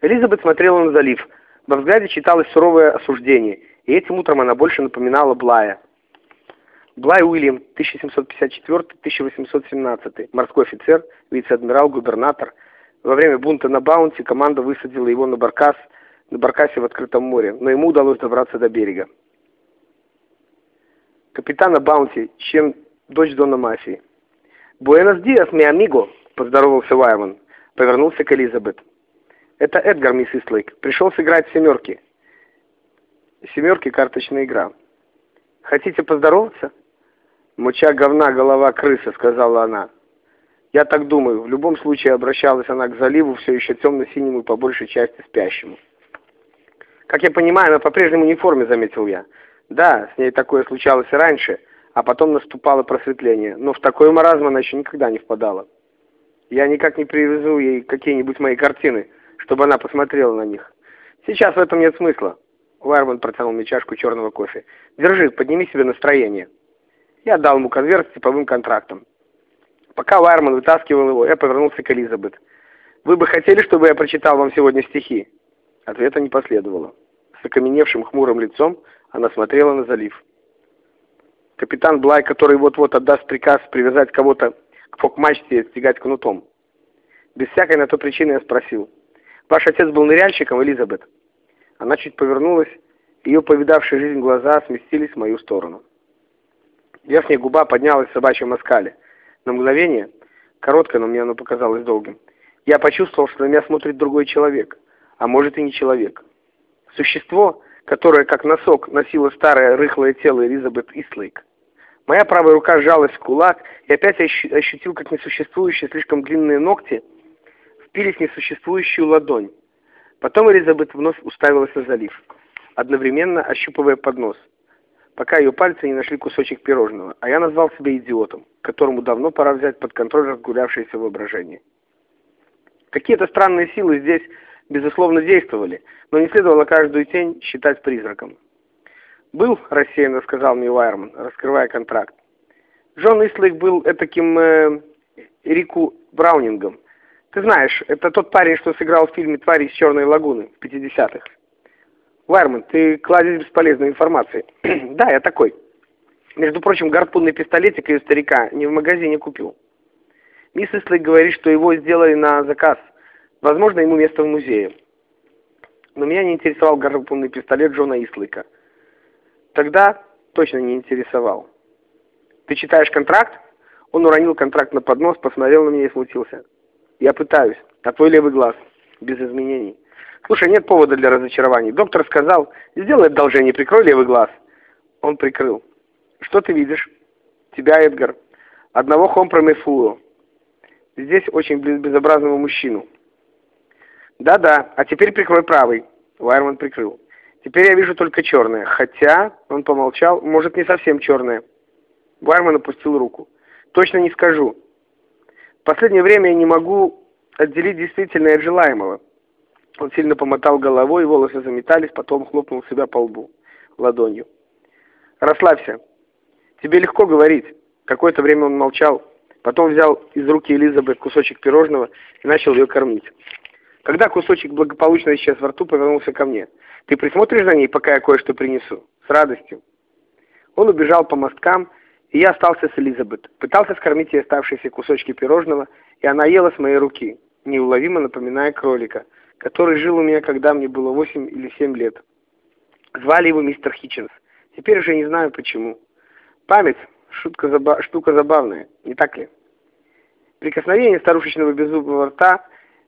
Элизабет смотрела на залив. Во взгляде читалось суровое осуждение, и этим утром она больше напоминала Блая. Блай Уильям, 1754-1817, морской офицер, вице-адмирал, губернатор. Во время бунта на Баунти команда высадила его на баркас, на баркасе в открытом море, но ему удалось добраться до берега. Капитана Баунти, чем дочь Дона Мафии. «Buenos días, mi amigo», — поздоровался Вайерман. Повернулся к Элизабет. «Это Эдгар, мисс Ислейк. Пришел сыграть семерки». «Семерки — карточная игра». «Хотите поздороваться?» «Муча говна, голова крыса», — сказала она. «Я так думаю. В любом случае обращалась она к заливу, все еще темно-синему и по большей части спящему». «Как я понимаю, она по-прежнему не в форме», — заметил я. «Да, с ней такое случалось раньше, а потом наступало просветление, но в такой маразм она еще никогда не впадала. Я никак не привезу ей какие-нибудь мои картины, чтобы она посмотрела на них. Сейчас в этом нет смысла». Вайерман протянул мне чашку черного кофе. «Держи, подними себе настроение». Я дал ему конверт с типовым контрактом. Пока Вайерман вытаскивал его, я повернулся к Элизабет. «Вы бы хотели, чтобы я прочитал вам сегодня стихи?» Ответа не последовало. С окаменевшим хмурым лицом она смотрела на залив. Капитан Блай, который вот-вот отдаст приказ привязать кого-то к фок-мачте и стягать кнутом. Без всякой на то причины я спросил. «Ваш отец был ныряльщиком, Элизабет?» Она чуть повернулась, ее повидавшие жизнь глаза сместились в мою сторону. Верхняя губа поднялась в собачьем оскале. На мгновение, короткое, но мне оно показалось долгим, я почувствовал, что на меня смотрит другой человек, а может и не человек. Существо, которое, как носок, носило старое рыхлое тело Элизабет Ислейк. Моя правая рука сжалась в кулак, и опять ощутил, как несуществующие слишком длинные ногти впились в несуществующую ладонь. Потом Элизабет вновь уставилась на залив, одновременно ощупывая поднос пока ее пальцы не нашли кусочек пирожного, а я назвал себя идиотом, которому давно пора взять под контроль разгулявшееся воображение. Какие-то странные силы здесь, безусловно, действовали, но не следовало каждую тень считать призраком. «Был», — рассеянно сказал мне Уайерман, раскрывая контракт. Джон Ислейк был таким э, Рику Браунингом. Ты знаешь, это тот парень, что сыграл в фильме «Твари из Черной лагуны» в 50-х. Вайерман, ты кладезь бесполезной информации. да, я такой. Между прочим, гарпунный пистолетик ее старика не в магазине купил. Мисс Ислик говорит, что его сделали на заказ. Возможно, ему место в музее. Но меня не интересовал гарпунный пистолет Джона Ислика. Тогда точно не интересовал. Ты читаешь контракт? Он уронил контракт на поднос, посмотрел на меня и смутился. Я пытаюсь. А твой левый глаз? Без изменений. Слушай, нет повода для разочарований. Доктор сказал, сделай одолжение, прикрой левый глаз. Он прикрыл. Что ты видишь? Тебя, Эдгар. Одного хомпром фулу. Здесь очень безобразного мужчину. Да-да, а теперь прикрой правый. Вайерман прикрыл. Теперь я вижу только черное. Хотя, он помолчал, может не совсем черное. Вайерман опустил руку. Точно не скажу. Последнее время я не могу отделить действительное от желаемого. Он сильно помотал головой, волосы заметались, потом хлопнул себя по лбу ладонью. «Расслабься. Тебе легко говорить». Какое-то время он молчал, потом взял из руки Элизабет кусочек пирожного и начал ее кормить. Когда кусочек благополучно исчез во рту, повернулся ко мне. «Ты присмотришь за ней, пока я кое-что принесу?» «С радостью». Он убежал по мосткам, и я остался с Элизабет. Пытался скормить ей оставшиеся кусочки пирожного, и она ела с моей руки, неуловимо напоминая кролика — который жил у меня, когда мне было восемь или семь лет. Звали его мистер Хитчинс. Теперь уже не знаю почему. Память — шутка заба штука забавная, не так ли? Прикосновения старушечного беззубого рта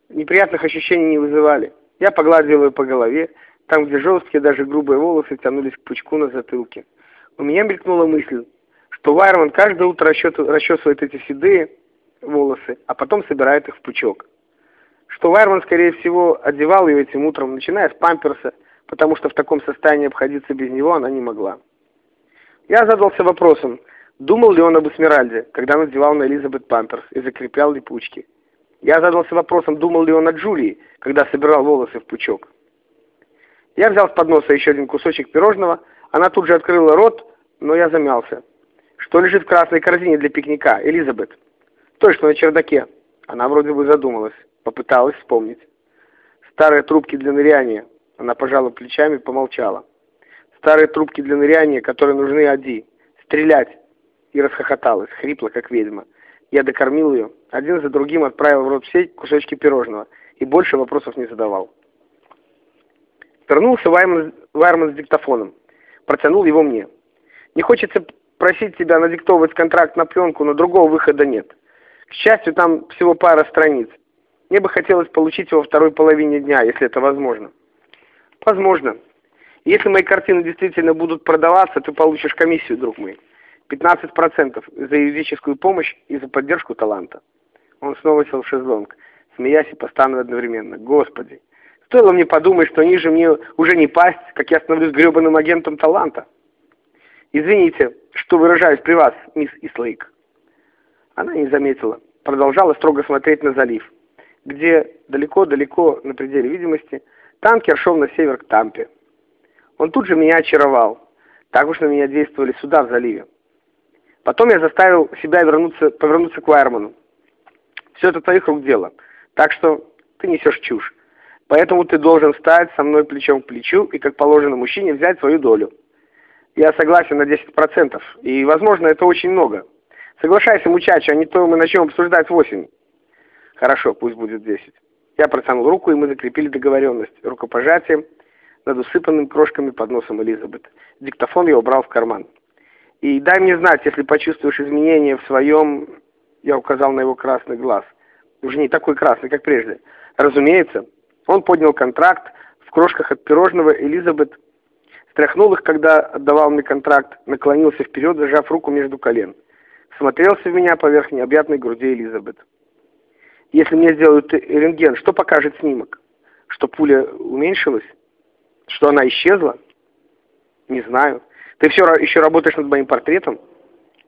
неприятных ощущений не вызывали. Я погладил ее по голове, там, где жесткие, даже грубые волосы тянулись к пучку на затылке. У меня мелькнула мысль, что Вайерман каждое утро расчесывает эти седые волосы, а потом собирает их в пучок что Вайерман, скорее всего, одевал ее этим утром, начиная с памперса, потому что в таком состоянии обходиться без него она не могла. Я задался вопросом, думал ли он об Эсмеральде, когда надевал на Элизабет памперс и закреплял липучки. Я задался вопросом, думал ли он о Джулии, когда собирал волосы в пучок. Я взял с подноса еще один кусочек пирожного, она тут же открыла рот, но я замялся. Что лежит в красной корзине для пикника, Элизабет? Той, что на чердаке. Она вроде бы задумалась. Попыталась вспомнить. Старые трубки для ныряния. Она пожала плечами, помолчала. Старые трубки для ныряния, которые нужны Ади. Стрелять. И расхохоталась, хрипло, как ведьма. Я докормил ее, один за другим отправил в рот сеть кусочки пирожного и больше вопросов не задавал. Вернулся Вайерман с диктофоном. Протянул его мне. Не хочется просить тебя надиктовывать контракт на пленку, но другого выхода нет. К счастью, там всего пара страниц. Мне бы хотелось получить его второй половине дня, если это возможно. Возможно. Если мои картины действительно будут продаваться, ты получишь комиссию, друг мой. 15% за юридическую помощь и за поддержку таланта. Он снова сел в шезлонг, смеясь и постановая одновременно. Господи, стоило мне подумать, что ниже мне уже не пасть, как я становлюсь гребаным агентом таланта. Извините, что выражаюсь при вас, мисс Ислейк. Она не заметила, продолжала строго смотреть на залив, где далеко-далеко на пределе видимости танкер шел на север к Тампе. Он тут же меня очаровал. Так уж на меня действовали суда в заливе. Потом я заставил себя вернуться, повернуться к Вайерману. Все это твоих рук дело. Так что ты несешь чушь. Поэтому ты должен встать со мной плечом к плечу и, как положено мужчине, взять свою долю. Я согласен на 10%, и, возможно, это очень много. Соглашайся, мучача, а не то мы начнем обсуждать 8. Хорошо, пусть будет 10. Я протянул руку, и мы закрепили договоренность рукопожатием над усыпанным крошками под носом Элизабет. Диктофон я убрал в карман. И дай мне знать, если почувствуешь изменения в своем... Я указал на его красный глаз. Уже не такой красный, как прежде. Разумеется, он поднял контракт в крошках от пирожного Элизабет, стряхнул их, когда отдавал мне контракт, наклонился вперед, зажав руку между колен. Смотрелся в меня поверх необъятной груди Элизабет. Если мне сделают рентген, что покажет снимок? Что пуля уменьшилась? Что она исчезла? Не знаю. Ты все еще работаешь над моим портретом?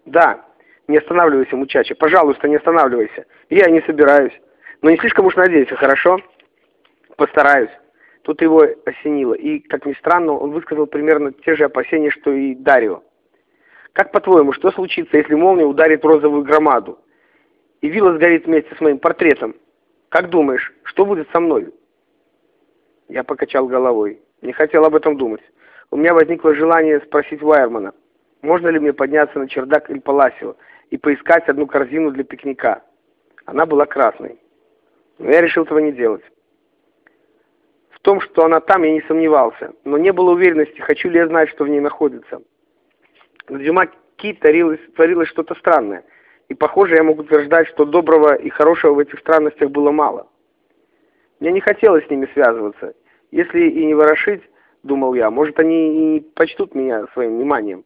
Да. Не останавливайся, мучача. Пожалуйста, не останавливайся. Я не собираюсь. Но не слишком уж надейся, хорошо? Постараюсь. Тут его осенило. И, как ни странно, он высказал примерно те же опасения, что и Дарио. Как по-твоему, что случится, если молния ударит розовую громаду? И вилла сгорит вместе с моим портретом. Как думаешь, что будет со мной? Я покачал головой. Не хотел об этом думать у меня возникло желание спросить Вайермана, можно ли мне подняться на чердак Эль Паласио и поискать одну корзину для пикника. Она была красной. Но я решил этого не делать. В том, что она там, я не сомневался, но не было уверенности, хочу ли я знать, что в ней находится. На Дюмаки творилось, творилось что-то странное, и, похоже, я могу утверждать, что доброго и хорошего в этих странностях было мало. Мне не хотелось с ними связываться. Если и не ворошить, думал я, может, они и почтут меня своим вниманием.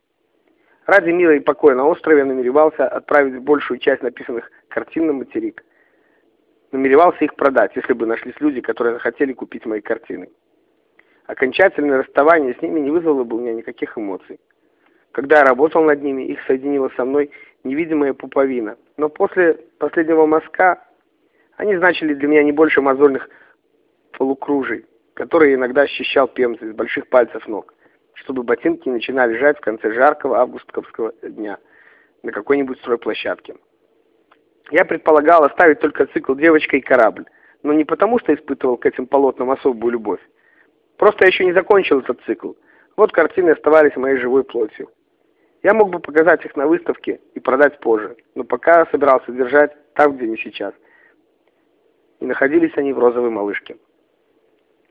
Ради мира и покоя на острове намеревался отправить большую часть написанных картин на материк. Намеревался их продать, если бы нашлись люди, которые захотели купить мои картины. Окончательное расставание с ними не вызвало бы у меня никаких эмоций. Когда я работал над ними, их соединила со мной невидимая пуповина. Но после последнего мазка они значили для меня не больше мозольных полукружий который иногда ощущал пемзы из больших пальцев ног, чтобы ботинки начинали лежать в конце жаркого августовского дня на какой-нибудь стройплощадке. Я предполагал оставить только цикл «Девочка и корабль», но не потому, что испытывал к этим полотнам особую любовь. Просто я еще не закончил этот цикл. Вот картины оставались моей живой плотью. Я мог бы показать их на выставке и продать позже, но пока собирался держать там, где не сейчас. И находились они в розовой малышке.